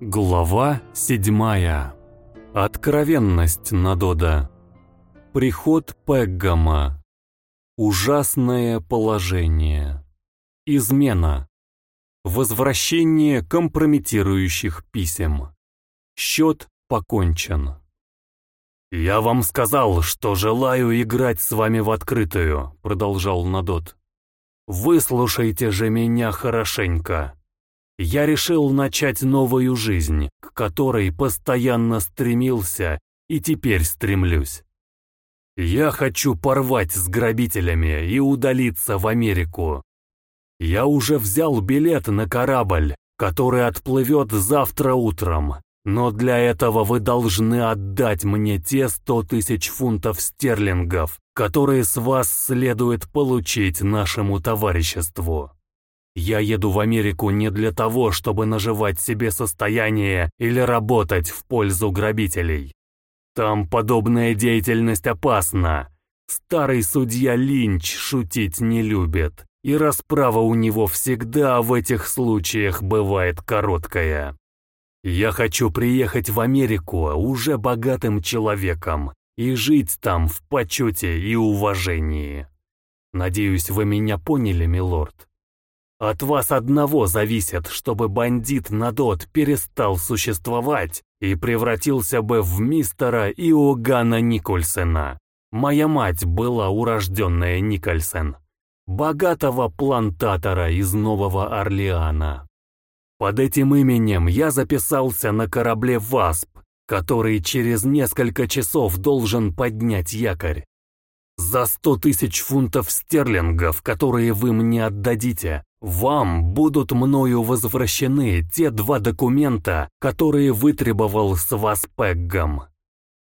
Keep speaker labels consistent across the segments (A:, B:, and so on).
A: Глава седьмая. Откровенность Надода. Приход Пеггама. Ужасное положение. Измена. Возвращение компрометирующих писем. Счет покончен. «Я вам сказал, что желаю играть с вами в открытую», — продолжал Надот. «Выслушайте же меня хорошенько я решил начать новую жизнь, к которой постоянно стремился и теперь стремлюсь. Я хочу порвать с грабителями и удалиться в Америку. Я уже взял билет на корабль, который отплывет завтра утром, но для этого вы должны отдать мне те сто тысяч фунтов стерлингов, которые с вас следует получить нашему товариществу. Я еду в Америку не для того, чтобы наживать себе состояние или работать в пользу грабителей. Там подобная деятельность опасна. Старый судья Линч шутить не любит, и расправа у него всегда в этих случаях бывает короткая. Я хочу приехать в Америку уже богатым человеком и жить там в почете и уважении. Надеюсь, вы меня поняли, милорд. От вас одного зависит, чтобы бандит Надот перестал существовать и превратился бы в мистера Иоганна Никольсена. Моя мать была урожденная Никольсен, богатого плантатора из Нового Орлеана. Под этим именем я записался на корабле «Васп», который через несколько часов должен поднять якорь. За сто тысяч фунтов стерлингов, которые вы мне отдадите, вам будут мною возвращены те два документа, которые вытребовал с вас Пеггом.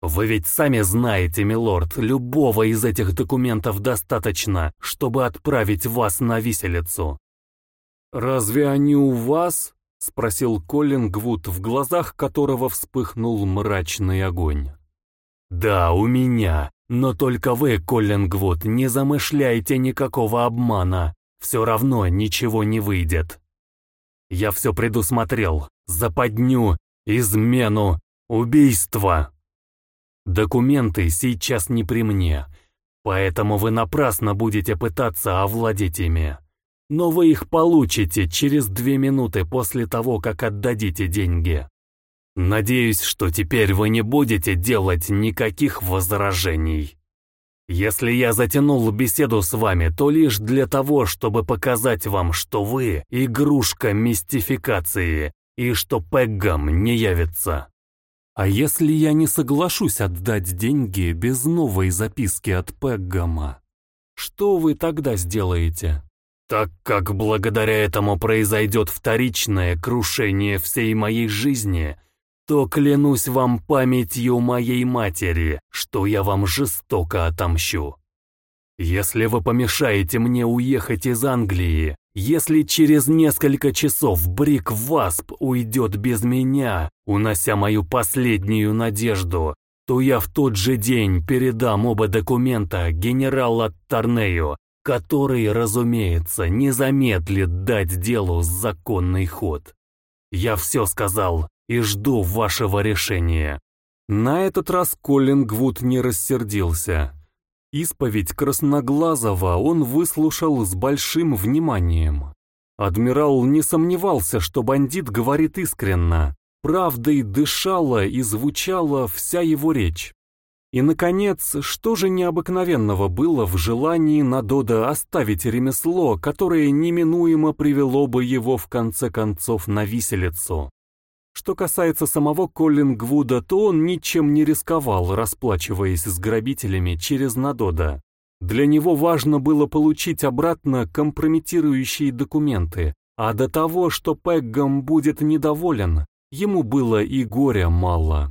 A: Вы ведь сами знаете, милорд, любого из этих документов достаточно, чтобы отправить вас на виселицу. «Разве они у вас?» — спросил Коллингвуд, в глазах которого вспыхнул мрачный огонь. «Да, у меня, но только вы, Коллингвуд, не замышляйте никакого обмана. Все равно ничего не выйдет. Я все предусмотрел. Западню, измену, убийство. Документы сейчас не при мне, поэтому вы напрасно будете пытаться овладеть ими. Но вы их получите через две минуты после того, как отдадите деньги. Надеюсь, что теперь вы не будете делать никаких возражений. Если я затянул беседу с вами, то лишь для того, чтобы показать вам, что вы — игрушка мистификации, и что Пеггам не явится. А если я не соглашусь отдать деньги без новой записки от Пеггама, что вы тогда сделаете? Так как благодаря этому произойдет вторичное крушение всей моей жизни, то клянусь вам памятью моей матери, что я вам жестоко отомщу. Если вы помешаете мне уехать из Англии, если через несколько часов Брик Васп уйдет без меня, унося мою последнюю надежду, то я в тот же день передам оба документа генерала Торнею, который, разумеется, не замедлит дать делу законный ход. Я все сказал, и жду вашего решения». На этот раз Коллингвуд не рассердился. Исповедь Красноглазого он выслушал с большим вниманием. Адмирал не сомневался, что бандит говорит искренно. Правдой дышала и звучала вся его речь. И, наконец, что же необыкновенного было в желании Надода оставить ремесло, которое неминуемо привело бы его в конце концов на виселицу? Что касается самого Коллингвуда, то он ничем не рисковал, расплачиваясь с грабителями через Надода. Для него важно было получить обратно компрометирующие документы, а до того, что Пеггам будет недоволен, ему было и горя мало.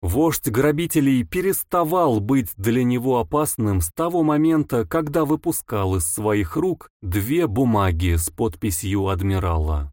A: Вождь грабителей переставал быть для него опасным с того момента, когда выпускал из своих рук две бумаги с подписью адмирала.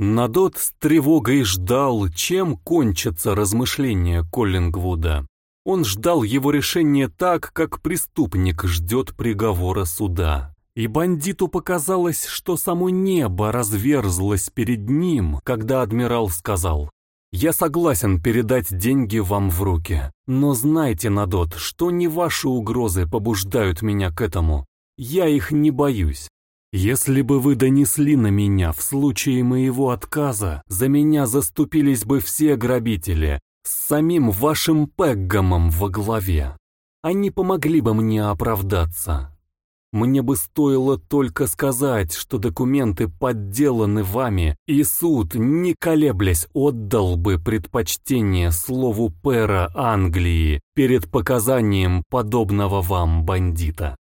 A: Надот с тревогой ждал, чем кончатся размышления Коллингвуда. Он ждал его решения так, как преступник ждет приговора суда. И бандиту показалось, что само небо разверзлось перед ним, когда адмирал сказал Я согласен передать деньги вам в руки, но знайте, Надот, что не ваши угрозы побуждают меня к этому. Я их не боюсь. Если бы вы донесли на меня в случае моего отказа, за меня заступились бы все грабители, с самим вашим Пеггомом во главе. Они помогли бы мне оправдаться. Мне бы стоило только сказать, что документы подделаны вами, и суд, не колеблясь, отдал бы предпочтение слову пера Англии перед показанием подобного вам бандита.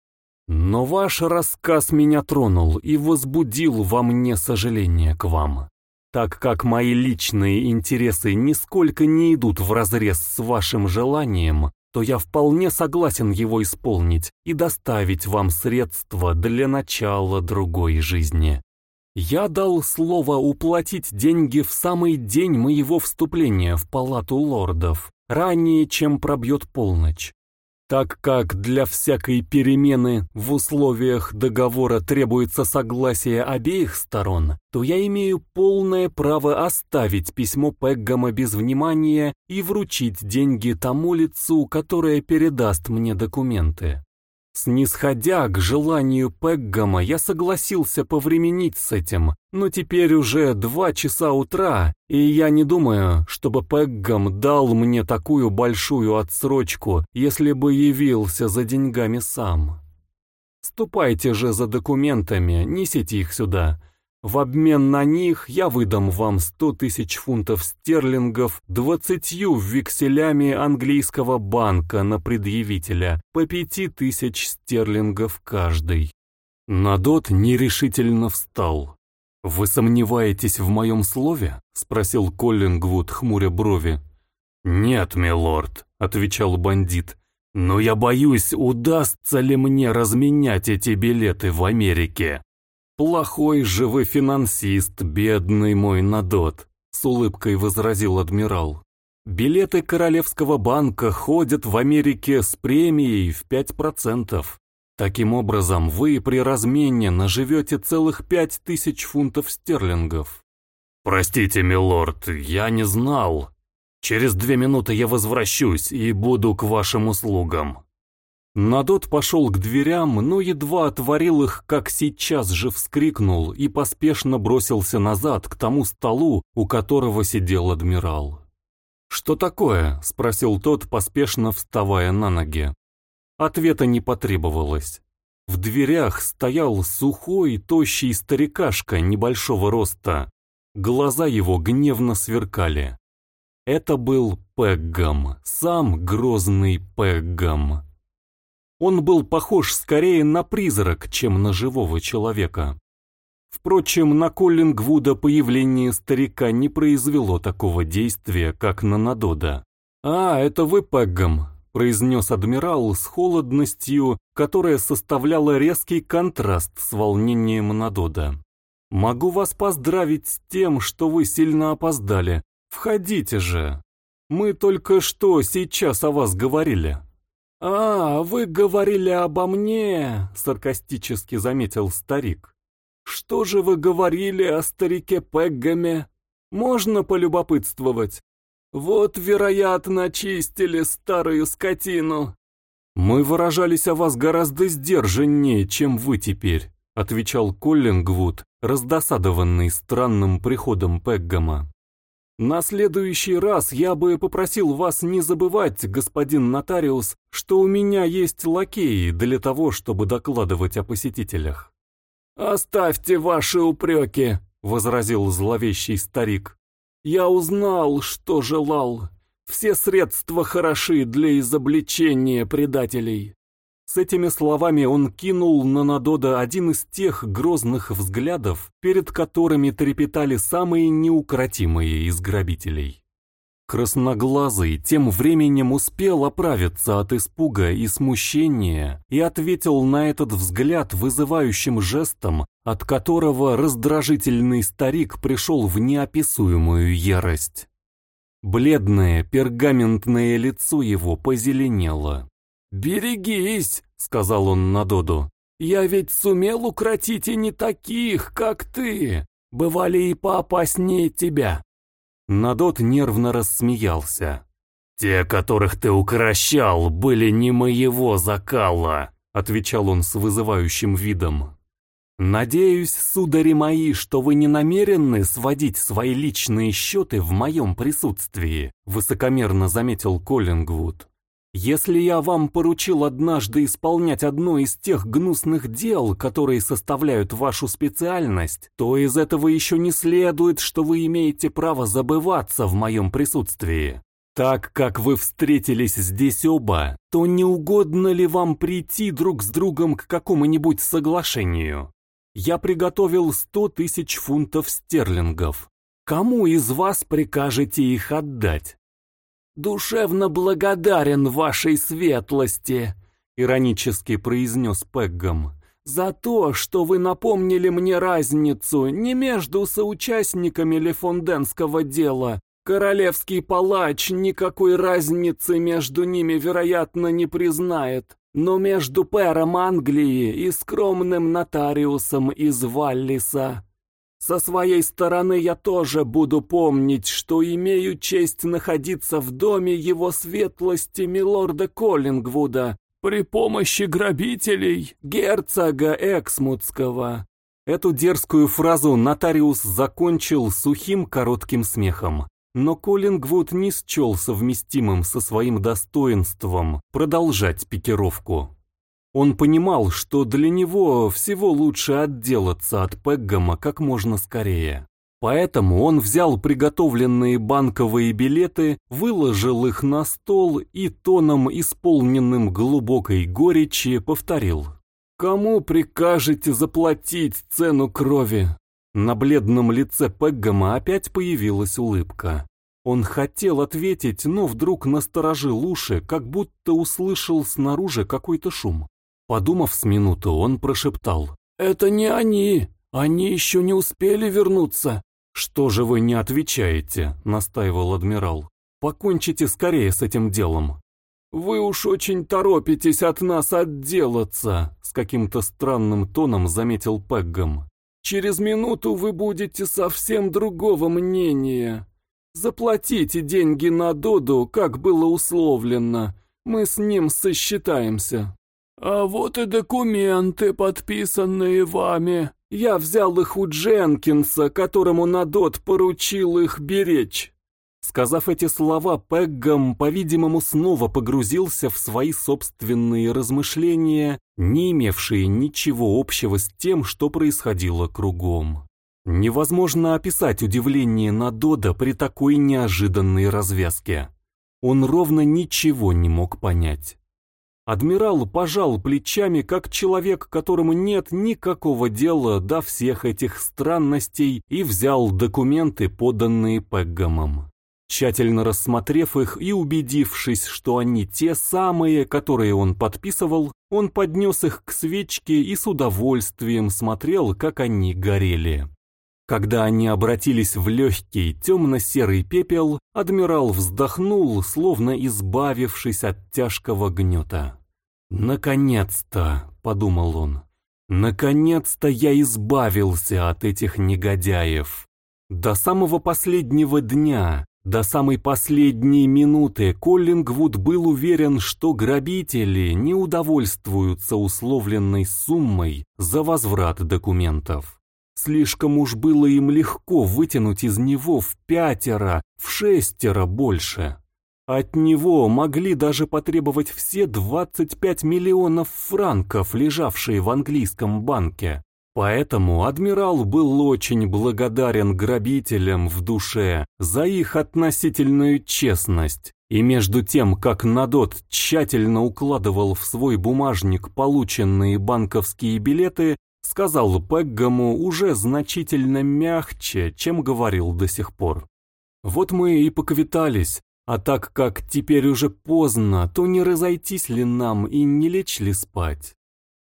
A: Но ваш рассказ меня тронул и возбудил во мне сожаление к вам. Так как мои личные интересы нисколько не идут вразрез с вашим желанием, то я вполне согласен его исполнить и доставить вам средства для начала другой жизни. Я дал слово уплатить деньги в самый день моего вступления в палату лордов, ранее, чем пробьет полночь. Так как для всякой перемены в условиях договора требуется согласие обеих сторон, то я имею полное право оставить письмо Пеггама без внимания и вручить деньги тому лицу, которое передаст мне документы. Снисходя к желанию Пеггама, я согласился повременить с этим, но теперь уже два часа утра, и я не думаю, чтобы Пеггам дал мне такую большую отсрочку, если бы явился за деньгами сам. Ступайте же за документами, несите их сюда. В обмен на них я выдам вам сто тысяч фунтов стерлингов двадцатью векселями английского банка на предъявителя по пяти тысяч стерлингов каждый. Надот нерешительно встал. «Вы сомневаетесь в моем слове?» — спросил Коллингвуд, хмуря брови. «Нет, милорд», — отвечал бандит. «Но я боюсь, удастся ли мне разменять эти билеты в Америке». «Плохой же вы финансист, бедный мой Надот», — с улыбкой возразил адмирал. «Билеты Королевского банка ходят в Америке с премией в 5%. Таким образом, вы при размене наживете целых пять тысяч фунтов стерлингов». «Простите, милорд, я не знал. Через две минуты я возвращусь и буду к вашим услугам». Надот пошел к дверям, но едва отворил их, как сейчас же вскрикнул и поспешно бросился назад к тому столу, у которого сидел адмирал. «Что такое?» — спросил тот, поспешно вставая на ноги. Ответа не потребовалось. В дверях стоял сухой, тощий старикашка небольшого роста. Глаза его гневно сверкали. Это был Пеггам, сам грозный Пеггам. Он был похож скорее на призрак, чем на живого человека. Впрочем, на Коллингвуда появление старика не произвело такого действия, как на Надода. «А, это вы, Пеггам», — произнес адмирал с холодностью, которая составляла резкий контраст с волнением Надода. «Могу вас поздравить с тем, что вы сильно опоздали. Входите же. Мы только что сейчас о вас говорили». «А, вы говорили обо мне», — саркастически заметил старик. «Что же вы говорили о старике Пеггаме? Можно полюбопытствовать? Вот, вероятно, чистили старую скотину». «Мы выражались о вас гораздо сдержаннее, чем вы теперь», — отвечал Коллингвуд, раздосадованный странным приходом Пеггама. На следующий раз я бы попросил вас не забывать, господин нотариус, что у меня есть лакеи для того, чтобы докладывать о посетителях. «Оставьте ваши упреки», — возразил зловещий старик. «Я узнал, что желал. Все средства хороши для изобличения предателей». С этими словами он кинул на Надода один из тех грозных взглядов, перед которыми трепетали самые неукротимые из грабителей. Красноглазый тем временем успел оправиться от испуга и смущения и ответил на этот взгляд вызывающим жестом, от которого раздражительный старик пришел в неописуемую ярость. Бледное пергаментное лицо его позеленело. «Берегись», — сказал он Надоду. «Я ведь сумел укротить и не таких, как ты. Бывали и поопаснее тебя». Надот нервно рассмеялся. «Те, которых ты укращал, были не моего закала», — отвечал он с вызывающим видом. «Надеюсь, судари мои, что вы не намерены сводить свои личные счеты в моем присутствии», — высокомерно заметил Коллингвуд. «Если я вам поручил однажды исполнять одно из тех гнусных дел, которые составляют вашу специальность, то из этого еще не следует, что вы имеете право забываться в моем присутствии. Так как вы встретились здесь оба, то не угодно ли вам прийти друг с другом к какому-нибудь соглашению?» Я приготовил сто тысяч фунтов стерлингов. Кому из вас прикажете их отдать? «Душевно благодарен вашей светлости», — иронически произнес Пеггом, «за то, что вы напомнили мне разницу не между соучастниками Лефонденского дела. Королевский палач никакой разницы между ними, вероятно, не признает но между пэром Англии и скромным нотариусом из Валлиса. Со своей стороны я тоже буду помнить, что имею честь находиться в доме его светлости милорда Коллингвуда при помощи грабителей герцога Эксмутского. Эту дерзкую фразу нотариус закончил сухим коротким смехом. Но Коллингвуд не счел совместимым со своим достоинством продолжать пикировку. Он понимал, что для него всего лучше отделаться от Пеггама как можно скорее. Поэтому он взял приготовленные банковые билеты, выложил их на стол и тоном, исполненным глубокой горечи, повторил. «Кому прикажете заплатить цену крови? На бледном лице Пеггама опять появилась улыбка. Он хотел ответить, но вдруг насторожил уши, как будто услышал снаружи какой-то шум. Подумав с минуту, он прошептал. «Это не они! Они еще не успели вернуться!» «Что же вы не отвечаете?» — настаивал адмирал. «Покончите скорее с этим делом». «Вы уж очень торопитесь от нас отделаться», — с каким-то странным тоном заметил Пеггам. Через минуту вы будете совсем другого мнения. Заплатите деньги на Доду, как было условлено. Мы с ним сосчитаемся. А вот и документы, подписанные вами. Я взял их у Дженкинса, которому Надот поручил их беречь. Сказав эти слова, Пеггам, по-видимому, снова погрузился в свои собственные размышления, не имевшие ничего общего с тем, что происходило кругом. Невозможно описать удивление Надода при такой неожиданной развязке. Он ровно ничего не мог понять. Адмирал пожал плечами, как человек, которому нет никакого дела до всех этих странностей, и взял документы, поданные Пеггамом. Тщательно рассмотрев их и убедившись, что они те самые, которые он подписывал, он поднес их к свечке и с удовольствием смотрел, как они горели. Когда они обратились в легкий темно-серый пепел, адмирал вздохнул, словно избавившись от тяжкого гнета. «Наконец-то!» — подумал он. «Наконец-то я избавился от этих негодяев!» До самого последнего дня, до самой последней минуты Коллингвуд был уверен, что грабители не удовольствуются условленной суммой за возврат документов. Слишком уж было им легко вытянуть из него в пятеро, в шестеро больше. От него могли даже потребовать все 25 миллионов франков, лежавшие в английском банке. Поэтому адмирал был очень благодарен грабителям в душе за их относительную честность, и между тем, как Надот тщательно укладывал в свой бумажник полученные банковские билеты, сказал Пеггаму уже значительно мягче, чем говорил до сих пор. «Вот мы и поквитались, а так как теперь уже поздно, то не разойтись ли нам и не лечь ли спать?»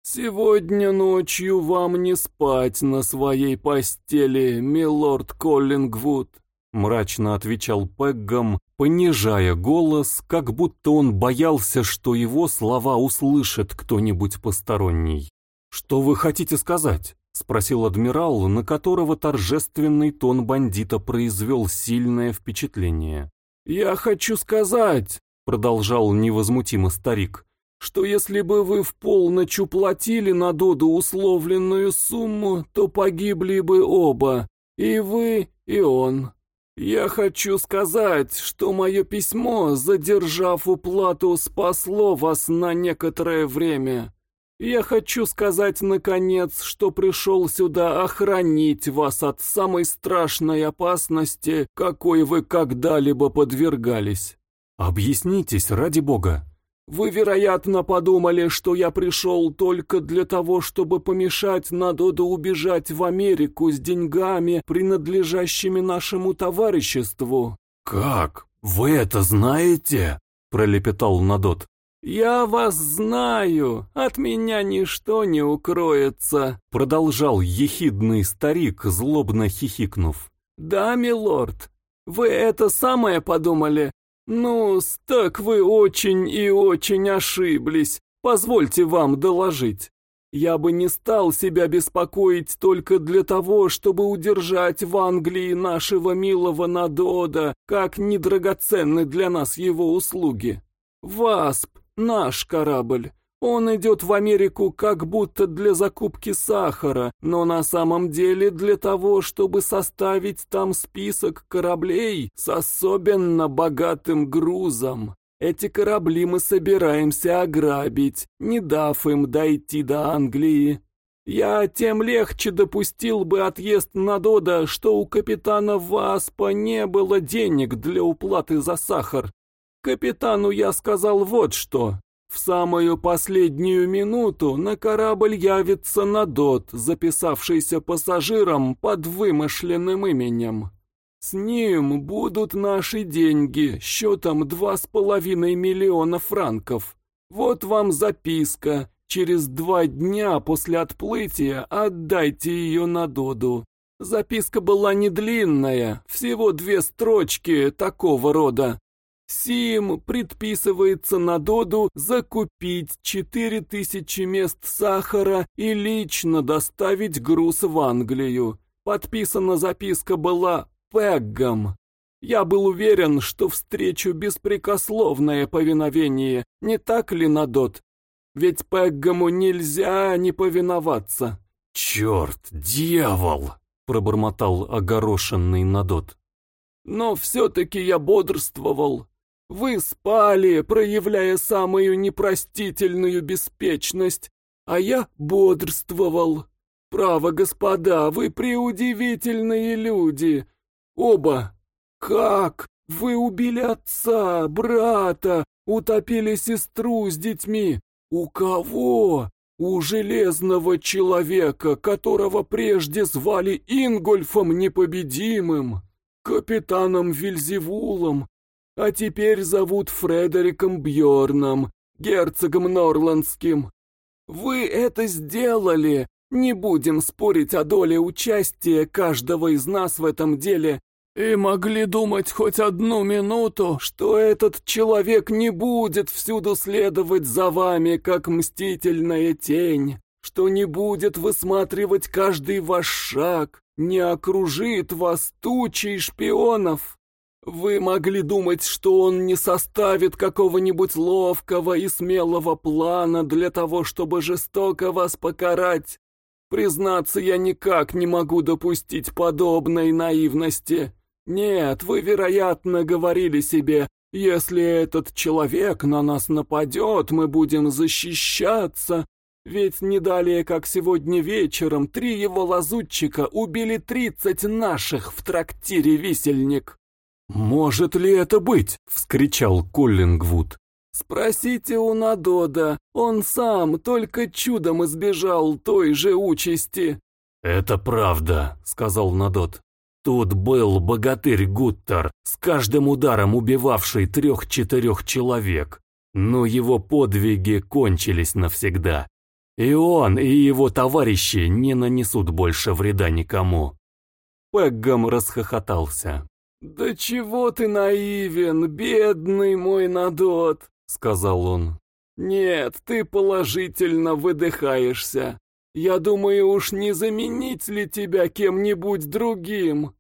A: «Сегодня ночью вам не спать на своей постели, милорд Коллингвуд», мрачно отвечал Пеггам, понижая голос, как будто он боялся, что его слова услышит кто-нибудь посторонний. «Что вы хотите сказать?» — спросил адмирал, на которого торжественный тон бандита произвел сильное впечатление.
B: «Я хочу сказать», — продолжал невозмутимо старик, «что если бы вы в полночь уплатили на Доду условленную сумму, то погибли бы оба, и вы, и он. Я хочу сказать, что мое письмо, задержав уплату, спасло вас на некоторое время. Я хочу сказать, наконец, что пришел сюда охранить вас от самой страшной опасности, какой вы когда-либо подвергались.
A: Объяснитесь, ради бога.
B: Вы, вероятно, подумали, что я пришел только для того, чтобы помешать Надоду убежать в Америку с деньгами, принадлежащими нашему товариществу.
A: «Как? Вы это знаете?» — пролепетал Надот.
B: «Я вас знаю, от меня ничто не укроется», — продолжал ехидный старик, злобно хихикнув. «Да, милорд, вы это самое подумали? Ну, так вы очень и очень ошиблись, позвольте вам доложить. Я бы не стал себя беспокоить только для того, чтобы удержать в Англии нашего милого Надода, как недрагоценны для нас его услуги. Васп, Наш корабль. Он идет в Америку как будто для закупки сахара, но на самом деле для того, чтобы составить там список кораблей с особенно богатым грузом. Эти корабли мы собираемся ограбить, не дав им дойти до Англии. Я тем легче допустил бы отъезд на Дода, что у капитана Васпа не было денег для уплаты за сахар, Капитану я сказал вот что. В самую последнюю минуту на корабль явится Надот, записавшийся пассажиром под вымышленным именем. С ним будут наши деньги, счетом два с половиной миллиона франков. Вот вам записка. Через два дня после отплытия отдайте ее на Доду. Записка была не длинная, всего две строчки такого рода. Сим предписывается на Доду закупить 4000 мест сахара и лично доставить груз в Англию. Подписана записка была Пеггом. Я был уверен, что встречу беспрекословное повиновение, не так ли, Надот? Ведь Пеггому нельзя не повиноваться.
A: «Черт, дьявол!» — пробормотал огорошенный Надот.
B: «Но все-таки я бодрствовал. Вы спали, проявляя самую непростительную беспечность, а я бодрствовал. Право, господа, вы преудивительные люди. Оба. Как? Вы убили отца, брата, утопили сестру с детьми. У кого? У железного человека, которого прежде звали Ингольфом Непобедимым, капитаном Вильзевулом, а теперь зовут Фредериком Бьорном, герцогом Норландским. Вы это сделали. Не будем спорить о доле участия каждого из нас в этом деле. И могли думать хоть одну минуту, что этот человек не будет всюду следовать за вами, как мстительная тень, что не будет высматривать каждый ваш шаг, не окружит вас тучей шпионов. Вы могли думать, что он не составит какого-нибудь ловкого и смелого плана для того, чтобы жестоко вас покарать. Признаться, я никак не могу допустить подобной наивности. Нет, вы, вероятно, говорили себе, если этот человек на нас нападет, мы будем защищаться. Ведь не далее, как сегодня вечером, три его лазутчика убили тридцать наших в трактире «Висельник».
A: «Может ли это быть?» — вскричал Коллингвуд.
B: «Спросите у Надода, он сам только чудом избежал той же участи».
A: «Это правда», — сказал Надод. «Тут был богатырь Гуттер, с каждым ударом убивавший трех-четырех человек, но его подвиги кончились навсегда. И он, и его товарищи не нанесут больше вреда никому».
B: Пеггам расхохотался. «Да чего ты наивен, бедный мой Надот!» — сказал он. «Нет, ты положительно выдыхаешься. Я думаю, уж не заменить ли тебя кем-нибудь другим?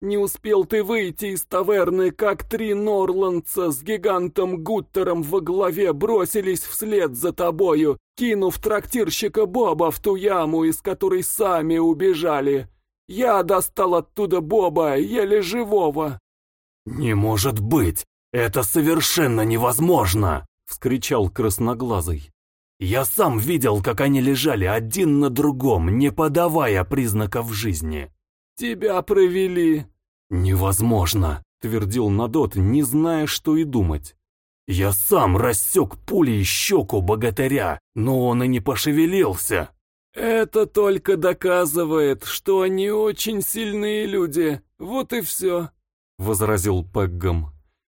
B: Не успел ты выйти из таверны, как три норландца с гигантом Гуттером во главе бросились вслед за тобою, кинув трактирщика Боба в ту яму, из которой сами убежали. Я достал оттуда Боба, еле живого.
A: «Не может быть! Это совершенно невозможно!» — вскричал красноглазый. Я сам видел, как они лежали один на другом, не подавая признаков жизни.
B: Тебя провели.
A: Невозможно, твердил Надот, не зная, что и думать. Я сам рассек пулей щеку богатыря, но он и не пошевелился.
B: Это только доказывает, что они очень сильные люди. Вот и все, возразил Пеггам.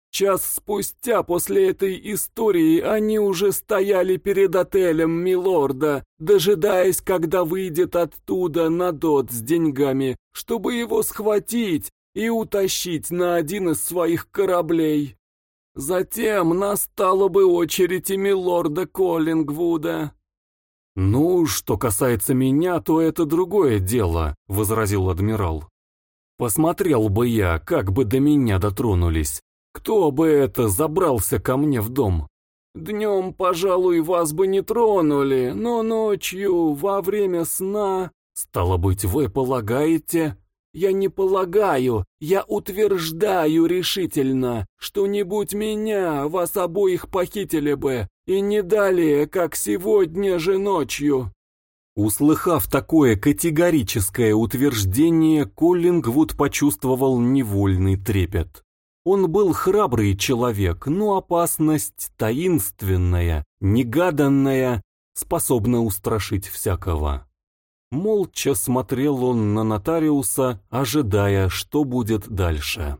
B: Час спустя после этой истории они уже стояли перед отелем Милорда, дожидаясь, когда выйдет оттуда Надот с деньгами, чтобы его схватить и утащить на один из своих кораблей. Затем настала бы очередь и Милорда Коллингвуда.
A: «Ну, что касается меня, то это другое дело», — возразил адмирал. «Посмотрел бы я, как бы до меня дотронулись. Кто бы это забрался ко мне в дом?
B: Днем, пожалуй, вас бы не тронули, но ночью, во время сна...
A: Стало быть, вы полагаете...
B: Я не полагаю, я утверждаю решительно, что не будь меня, вас обоих похитили бы, и не далее, как сегодня же ночью.
A: Услыхав такое категорическое утверждение, Коллингвуд почувствовал невольный трепет. Он был храбрый человек, но опасность таинственная, негаданная, способна устрашить всякого. Молча смотрел он на нотариуса, ожидая, что будет дальше.